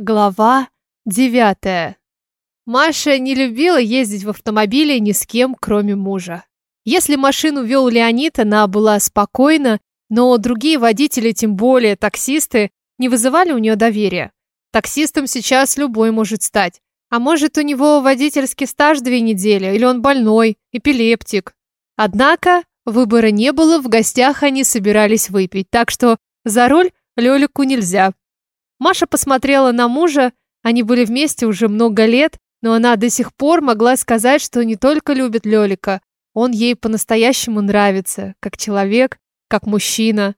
Глава девятая. Маша не любила ездить в автомобиле ни с кем, кроме мужа. Если машину вел Леонид, она была спокойна, но другие водители, тем более таксисты, не вызывали у нее доверия. Таксистом сейчас любой может стать. А может, у него водительский стаж две недели, или он больной, эпилептик. Однако выбора не было, в гостях они собирались выпить, так что за руль Лёлику нельзя. Маша посмотрела на мужа, они были вместе уже много лет, но она до сих пор могла сказать, что не только любит Лёлика, он ей по-настоящему нравится, как человек, как мужчина.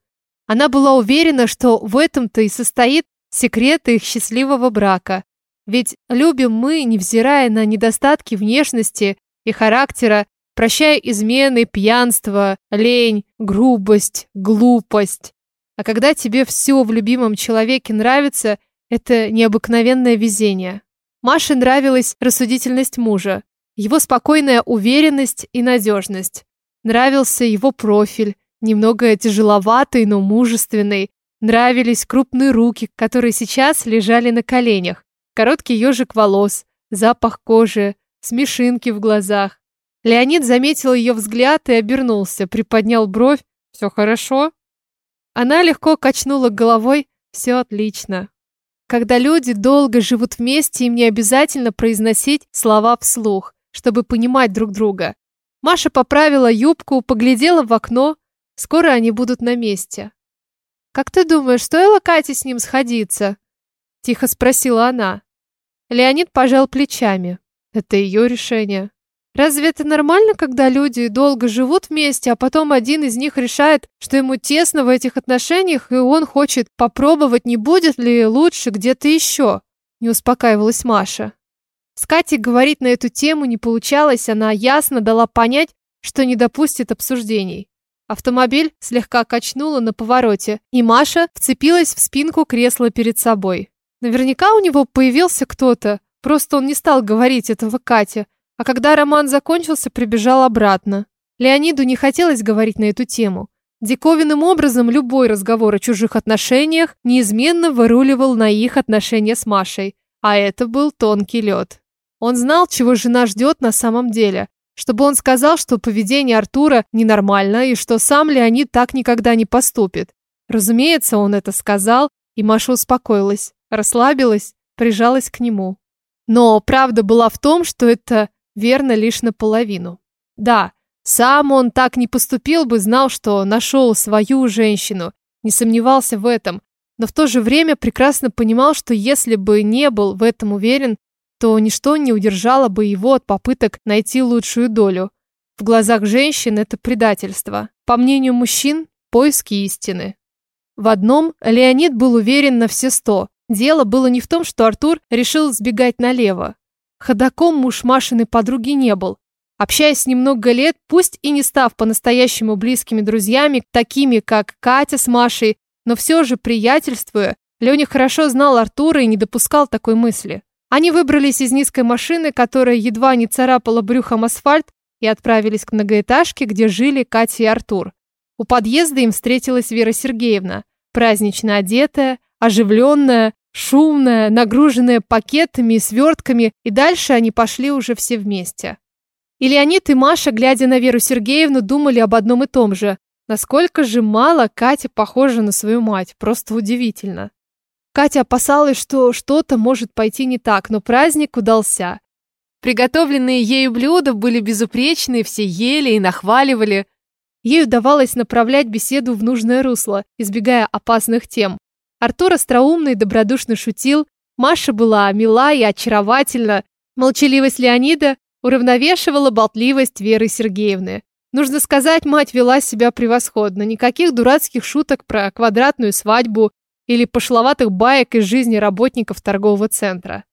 Она была уверена, что в этом-то и состоит секрет их счастливого брака. Ведь любим мы, невзирая на недостатки внешности и характера, прощая измены, пьянство, лень, грубость, глупость. А когда тебе все в любимом человеке нравится, это необыкновенное везение. Маше нравилась рассудительность мужа, его спокойная уверенность и надежность. Нравился его профиль, немного тяжеловатый, но мужественный. Нравились крупные руки, которые сейчас лежали на коленях, короткий ежик волос, запах кожи, смешинки в глазах. Леонид заметил ее взгляд и обернулся, приподнял бровь. «Все хорошо?» Она легко качнула головой. Все отлично. Когда люди долго живут вместе, им не обязательно произносить слова вслух, чтобы понимать друг друга. Маша поправила юбку, поглядела в окно. Скоро они будут на месте. «Как ты думаешь, стоило Кате с ним сходиться?» Тихо спросила она. Леонид пожал плечами. Это ее решение. Разве это нормально, когда люди долго живут вместе, а потом один из них решает, что ему тесно в этих отношениях, и он хочет попробовать, не будет ли лучше где-то еще? Не успокаивалась Маша. С Катей говорить на эту тему не получалось, она ясно дала понять, что не допустит обсуждений. Автомобиль слегка качнуло на повороте, и Маша вцепилась в спинку кресла перед собой. Наверняка у него появился кто-то, просто он не стал говорить этого Кате, а когда роман закончился, прибежал обратно. Леониду не хотелось говорить на эту тему. Диковинным образом любой разговор о чужих отношениях неизменно выруливал на их отношения с Машей, а это был тонкий лед. Он знал, чего жена ждет на самом деле, чтобы он сказал, что поведение Артура ненормально и что сам Леонид так никогда не поступит. Разумеется, он это сказал, и Маша успокоилась, расслабилась, прижалась к нему. Но правда была в том, что это верно лишь наполовину. Да, сам он так не поступил бы, знал, что нашел свою женщину, не сомневался в этом, но в то же время прекрасно понимал, что если бы не был в этом уверен, то ничто не удержало бы его от попыток найти лучшую долю. В глазах женщин это предательство. По мнению мужчин, поиски истины. В одном Леонид был уверен на все сто. Дело было не в том, что Артур решил сбегать налево. Ходаком муж Машиной подруги не был. Общаясь с ним много лет, пусть и не став по-настоящему близкими друзьями, такими как Катя с Машей, но все же приятельствуя, Леня хорошо знал Артура и не допускал такой мысли. Они выбрались из низкой машины, которая едва не царапала брюхом асфальт, и отправились к многоэтажке, где жили Катя и Артур. У подъезда им встретилась Вера Сергеевна, празднично одетая, оживленная, Шумная, нагруженная пакетами и свертками, и дальше они пошли уже все вместе. И Леонид и Маша, глядя на Веру Сергеевну, думали об одном и том же. Насколько же мало Катя похожа на свою мать, просто удивительно. Катя опасалась, что что-то может пойти не так, но праздник удался. Приготовленные ею блюда были безупречные, все ели и нахваливали. Ей удавалось направлять беседу в нужное русло, избегая опасных тем. Артур остроумный и добродушно шутил, Маша была мила и очаровательна, молчаливость Леонида уравновешивала болтливость Веры Сергеевны. Нужно сказать, мать вела себя превосходно, никаких дурацких шуток про квадратную свадьбу или пошловатых баек из жизни работников торгового центра.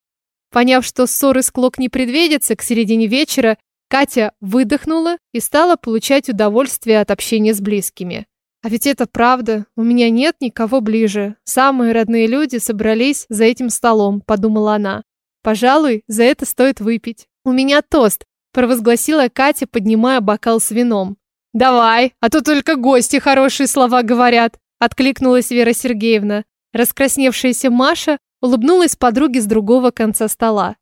Поняв, что ссоры с Клок не предвидится, к середине вечера Катя выдохнула и стала получать удовольствие от общения с близкими. А ведь это правда. У меня нет никого ближе. Самые родные люди собрались за этим столом, подумала она. Пожалуй, за это стоит выпить. У меня тост, провозгласила Катя, поднимая бокал с вином. Давай, а то только гости хорошие слова говорят, откликнулась Вера Сергеевна. Раскрасневшаяся Маша улыбнулась подруге с другого конца стола.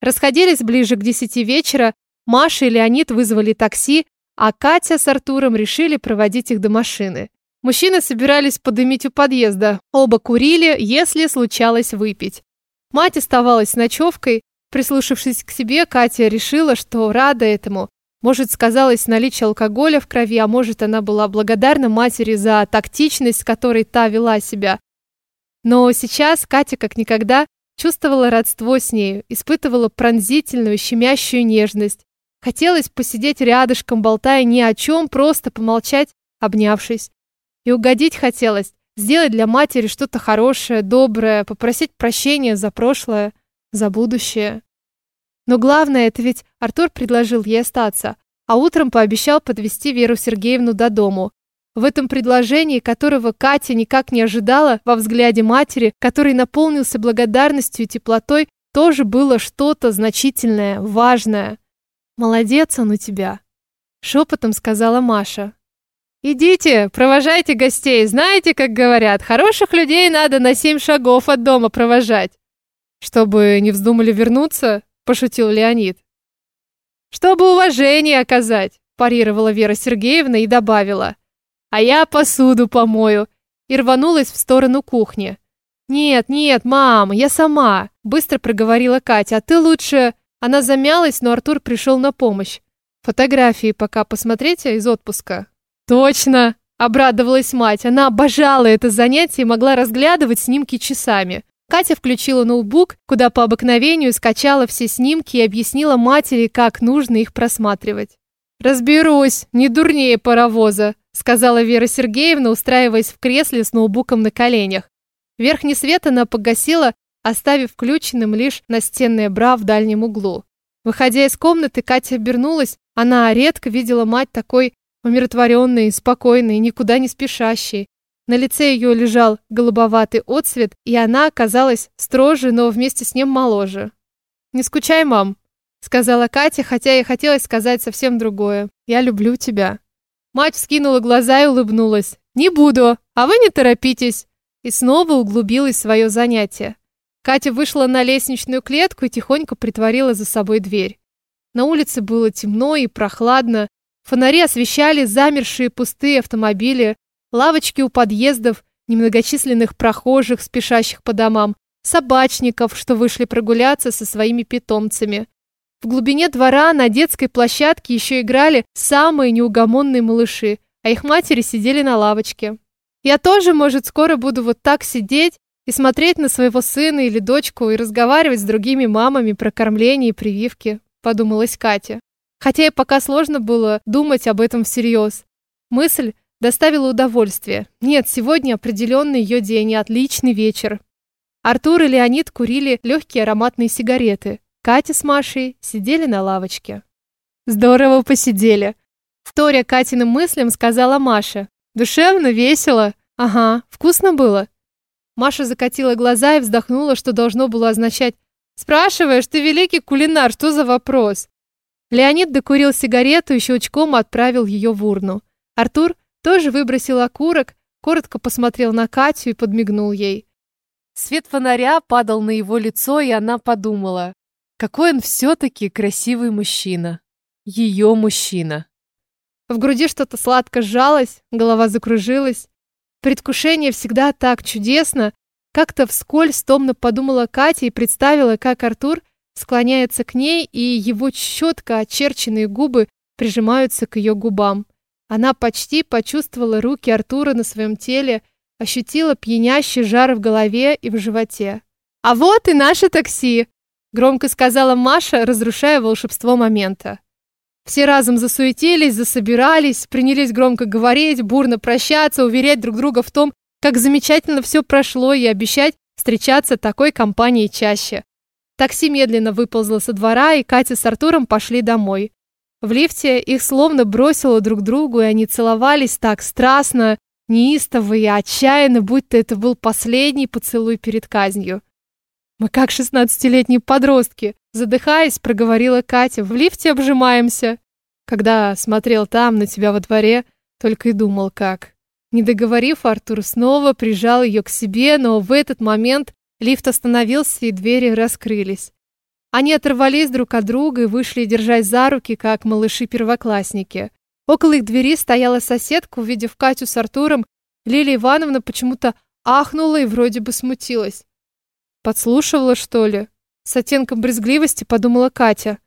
Расходились ближе к десяти вечера, Маша и Леонид вызвали такси, а Катя с Артуром решили проводить их до машины. Мужчины собирались подымить у подъезда, оба курили, если случалось выпить. Мать оставалась с ночевкой, прислушавшись к себе, Катя решила, что рада этому. Может, сказалось наличие алкоголя в крови, а может, она была благодарна матери за тактичность, с которой та вела себя. Но сейчас Катя как никогда чувствовала родство с нею, испытывала пронзительную, щемящую нежность. Хотелось посидеть рядышком, болтая ни о чем, просто помолчать, обнявшись. И угодить хотелось, сделать для матери что-то хорошее, доброе, попросить прощения за прошлое, за будущее. Но главное, это ведь Артур предложил ей остаться, а утром пообещал подвести Веру Сергеевну до дому. В этом предложении, которого Катя никак не ожидала, во взгляде матери, который наполнился благодарностью и теплотой, тоже было что-то значительное, важное. «Молодец он у тебя», — шепотом сказала Маша. «Идите, провожайте гостей. Знаете, как говорят, хороших людей надо на семь шагов от дома провожать». «Чтобы не вздумали вернуться?» – пошутил Леонид. «Чтобы уважение оказать», – парировала Вера Сергеевна и добавила. «А я посуду помою». И рванулась в сторону кухни. «Нет, нет, мам, я сама», – быстро проговорила Катя. «А ты лучше...» Она замялась, но Артур пришел на помощь. «Фотографии пока посмотрите из отпуска». «Точно!» – обрадовалась мать. Она обожала это занятие и могла разглядывать снимки часами. Катя включила ноутбук, куда по обыкновению скачала все снимки и объяснила матери, как нужно их просматривать. «Разберусь, не дурнее паровоза», сказала Вера Сергеевна, устраиваясь в кресле с ноутбуком на коленях. Верхний свет она погасила, оставив включенным лишь настенное бра в дальнем углу. Выходя из комнаты, Катя обернулась. Она редко видела мать такой умиротворенной, спокойной, никуда не спешащей. На лице ее лежал голубоватый отсвет, и она оказалась строже, но вместе с ним моложе. «Не скучай, мам», — сказала Катя, хотя ей хотелось сказать совсем другое. «Я люблю тебя». Мать вскинула глаза и улыбнулась. «Не буду, а вы не торопитесь». И снова углубилась в свое занятие. Катя вышла на лестничную клетку и тихонько притворила за собой дверь. На улице было темно и прохладно. Фонари освещали замершие пустые автомобили, лавочки у подъездов, немногочисленных прохожих, спешащих по домам, собачников, что вышли прогуляться со своими питомцами. В глубине двора на детской площадке еще играли самые неугомонные малыши, а их матери сидели на лавочке. Я тоже, может, скоро буду вот так сидеть и смотреть на своего сына или дочку и разговаривать с другими мамами про кормление и прививки, подумалась Катя. Хотя и пока сложно было думать об этом всерьез. Мысль доставила удовольствие. Нет, сегодня определенный ее день и отличный вечер. Артур и Леонид курили легкие ароматные сигареты. Катя с Машей сидели на лавочке. Здорово посидели. Вторя Катиным мыслям сказала Маша. Душевно, весело. Ага, вкусно было. Маша закатила глаза и вздохнула, что должно было означать «Спрашиваешь, ты великий кулинар, что за вопрос?» Леонид докурил сигарету и щелчком отправил ее в урну. Артур тоже выбросил окурок, коротко посмотрел на Катю и подмигнул ей. Свет фонаря падал на его лицо, и она подумала, какой он все-таки красивый мужчина. Ее мужчина. В груди что-то сладко сжалось, голова закружилась. Предвкушение всегда так чудесно. Как-то вскользь томно подумала Катя и представила, как Артур склоняется к ней, и его четко очерченные губы прижимаются к ее губам. Она почти почувствовала руки Артура на своем теле, ощутила пьянящий жар в голове и в животе. «А вот и наше такси!» – громко сказала Маша, разрушая волшебство момента. Все разом засуетились, засобирались, принялись громко говорить, бурно прощаться, уверять друг друга в том, как замечательно все прошло и обещать встречаться такой компанией чаще. Такси медленно выползло со двора, и Катя с Артуром пошли домой. В лифте их словно бросило друг другу, и они целовались так страстно, неистово и отчаянно, будто это был последний поцелуй перед казнью. «Мы как шестнадцатилетние подростки», задыхаясь, проговорила Катя. «В лифте обжимаемся». Когда смотрел там, на тебя во дворе, только и думал, как. Не договорив, Артур снова прижал ее к себе, но в этот момент Лифт остановился, и двери раскрылись. Они оторвались друг от друга и вышли, держась за руки, как малыши-первоклассники. Около их двери стояла соседка, увидев Катю с Артуром, Лилия Ивановна почему-то ахнула и вроде бы смутилась. Подслушивала, что ли? С оттенком брезгливости подумала Катя.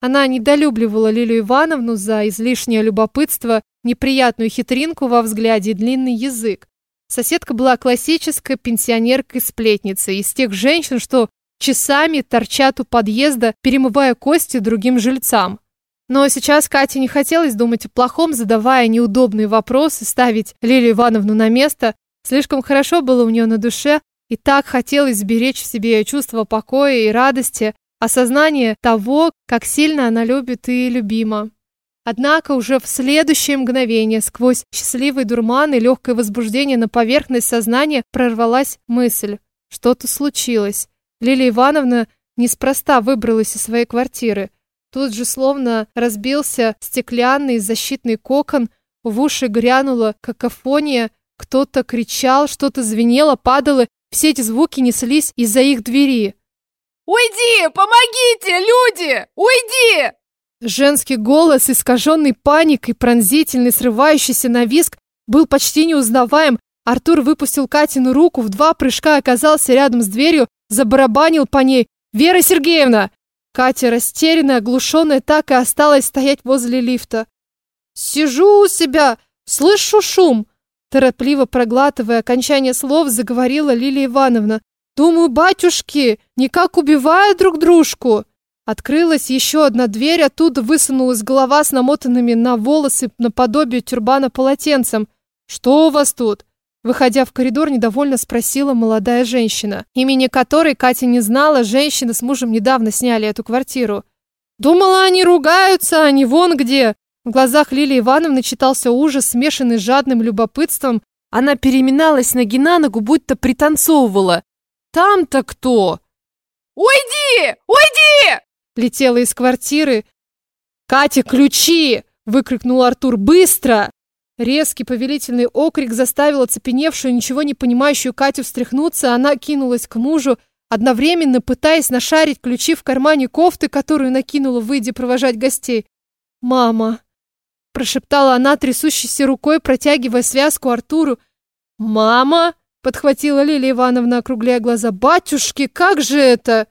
Она недолюбливала Лилию Ивановну за излишнее любопытство, неприятную хитринку во взгляде и длинный язык. Соседка была классической пенсионеркой-сплетницей, из тех женщин, что часами торчат у подъезда, перемывая кости другим жильцам. Но сейчас Кате не хотелось думать о плохом, задавая неудобные вопросы, ставить Лилию Ивановну на место. Слишком хорошо было у нее на душе, и так хотелось сберечь в себе чувство покоя и радости, осознание того, как сильно она любит и любима. Однако уже в следующее мгновение, сквозь счастливый дурман и легкое возбуждение на поверхность сознания прорвалась мысль. Что-то случилось. Лилия Ивановна неспроста выбралась из своей квартиры. Тут же словно разбился стеклянный защитный кокон, в уши грянула какофония, кто-то кричал, что-то звенело, падало все эти звуки неслись из-за их двери. «Уйди! Помогите, люди! Уйди!» Женский голос, искаженный паникой, пронзительный, срывающийся на виск, был почти неузнаваем. Артур выпустил Катину руку, в два прыжка оказался рядом с дверью, забарабанил по ней. «Вера Сергеевна!» Катя, растерянная, оглушенная, так и осталась стоять возле лифта. «Сижу у себя, слышу шум!» Торопливо проглатывая окончание слов, заговорила Лилия Ивановна. «Думаю, батюшки, никак убивают друг дружку!» Открылась еще одна дверь, оттуда высунулась голова с намотанными на волосы наподобие тюрбана полотенцем. «Что у вас тут?» Выходя в коридор, недовольно спросила молодая женщина, имени которой Катя не знала, женщины с мужем недавно сняли эту квартиру. «Думала, они ругаются, они вон где!» В глазах Лилии Ивановны читался ужас, смешанный с жадным любопытством. Она переминалась ноги на ногу, будто пританцовывала. «Там-то кто?» «Уйди! Уйди!» Летела из квартиры. «Катя, ключи!» — выкрикнул Артур. «Быстро!» Резкий повелительный окрик заставил оцепеневшую, ничего не понимающую Катю встряхнуться. Она кинулась к мужу, одновременно пытаясь нашарить ключи в кармане кофты, которую накинула, выйдя провожать гостей. «Мама!» Прошептала она, трясущейся рукой, протягивая связку Артуру. «Мама!» — подхватила Лилия Ивановна, округляя глаза. «Батюшки, как же это?»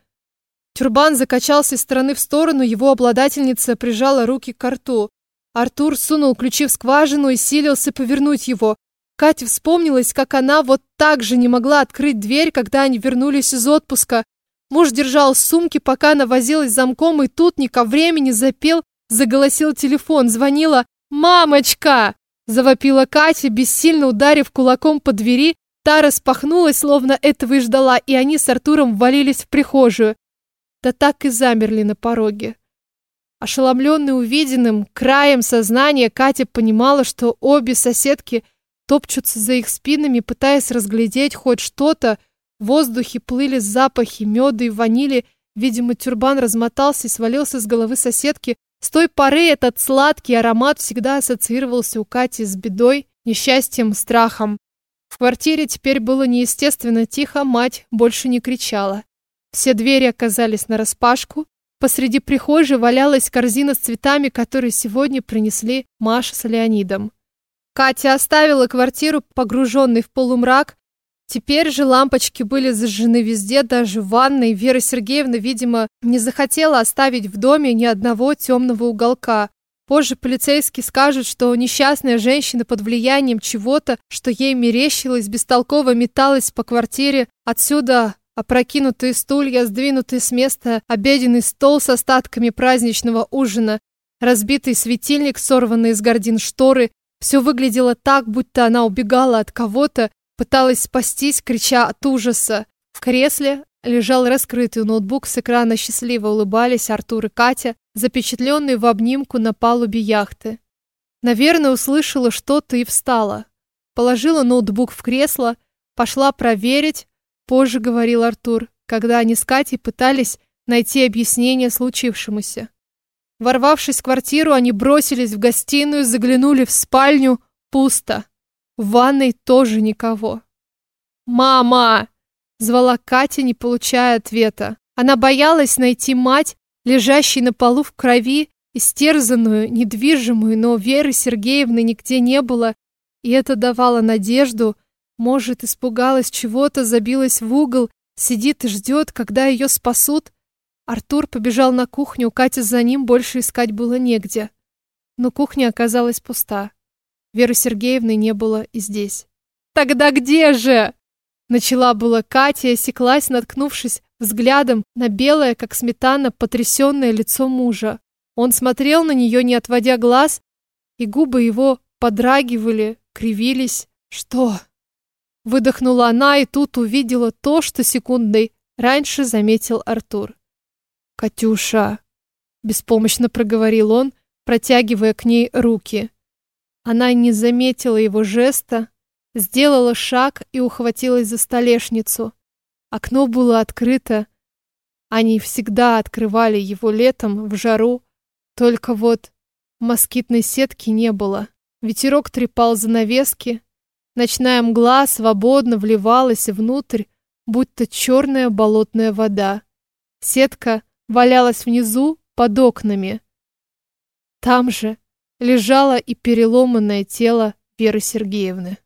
Тюрбан закачался из стороны в сторону, его обладательница прижала руки к рту. Артур сунул ключи в скважину и силился повернуть его. Катя вспомнилась, как она вот так же не могла открыть дверь, когда они вернулись из отпуска. Муж держал сумки, пока она возилась замком, и тут не ко времени запел Заголосил телефон, звонила «Мамочка!» Завопила Катя, бессильно ударив кулаком по двери. Та распахнулась, словно этого и ждала, и они с Артуром ввалились в прихожую. Да так и замерли на пороге. Ошеломленный увиденным, краем сознания, Катя понимала, что обе соседки топчутся за их спинами, пытаясь разглядеть хоть что-то. В воздухе плыли запахи меда и ванили. Видимо, тюрбан размотался и свалился с головы соседки, с той поры этот сладкий аромат всегда ассоциировался у Кати с бедой, несчастьем, страхом. В квартире теперь было неестественно тихо, мать больше не кричала. Все двери оказались нараспашку. Посреди прихожей валялась корзина с цветами, которые сегодня принесли Маша с Леонидом. Катя оставила квартиру, погруженной в полумрак, Теперь же лампочки были зажжены везде, даже в ванной. Вера Сергеевна, видимо, не захотела оставить в доме ни одного темного уголка. Позже полицейский скажет, что несчастная женщина под влиянием чего-то, что ей мерещилось, бестолково металась по квартире. Отсюда опрокинутые стулья, сдвинутый с места обеденный стол с остатками праздничного ужина, разбитый светильник, сорванные с гордин шторы. Все выглядело так, будто она убегала от кого-то, Пыталась спастись, крича от ужаса. В кресле лежал раскрытый ноутбук, с экрана счастливо улыбались Артур и Катя, запечатленные в обнимку на палубе яхты. Наверное, услышала что-то и встала. Положила ноутбук в кресло, пошла проверить, позже говорил Артур, когда они с Катей пытались найти объяснение случившемуся. Ворвавшись в квартиру, они бросились в гостиную, заглянули в спальню. Пусто. В ванной тоже никого. «Мама!» Звала Катя, не получая ответа. Она боялась найти мать, лежащей на полу в крови, истерзанную, недвижимую, но Веры Сергеевны нигде не было, и это давало надежду. Может, испугалась чего-то, забилась в угол, сидит и ждет, когда ее спасут. Артур побежал на кухню, Катя за ним больше искать было негде. Но кухня оказалась пуста. Веры Сергеевны не было и здесь. «Тогда где же?» Начала была Катя осеклась, наткнувшись взглядом на белое, как сметана, потрясенное лицо мужа. Он смотрел на нее, не отводя глаз, и губы его подрагивали, кривились. «Что?» Выдохнула она и тут увидела то, что секундой раньше заметил Артур. «Катюша!» Беспомощно проговорил он, протягивая к ней руки. Она не заметила его жеста, сделала шаг и ухватилась за столешницу. Окно было открыто. Они всегда открывали его летом в жару, только вот москитной сетки не было. Ветерок трепал занавески, ночная мгла свободно вливалась внутрь, будто черная болотная вода. Сетка валялась внизу под окнами. Там же лежало и переломанное тело Веры Сергеевны.